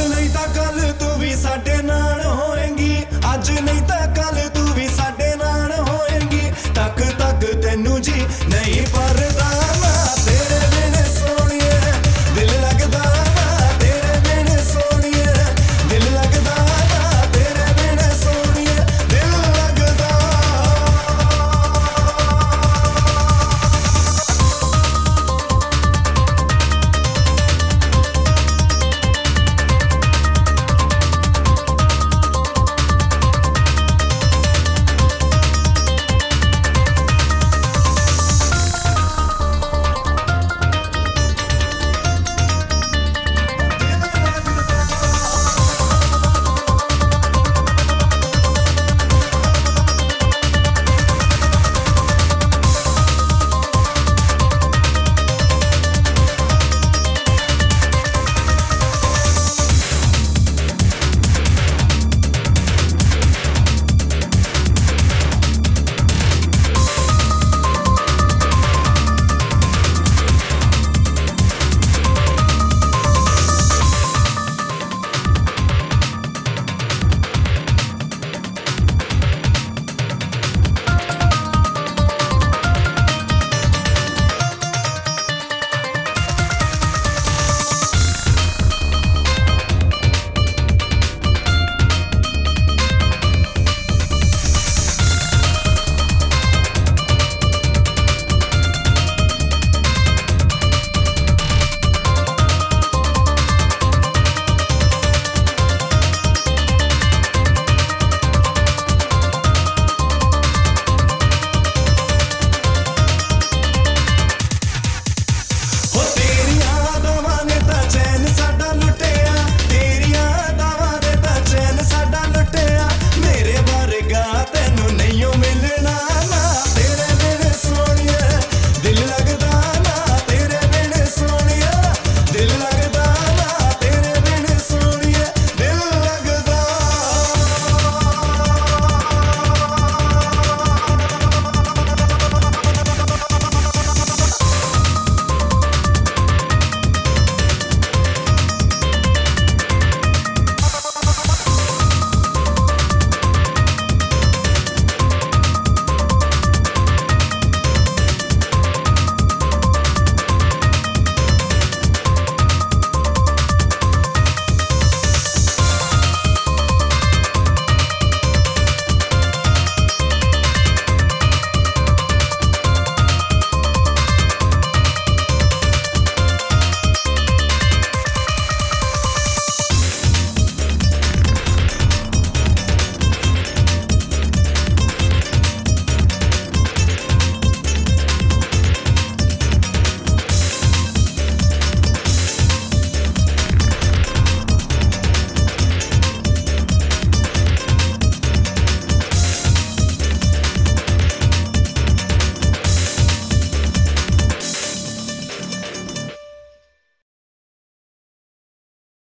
ਓ ਅੱਜ ਨਹੀਂ ਤਾਂ ਕੱਲ ਤੂੰ ਵੀ ਸਾਡੇ ਨਾਲ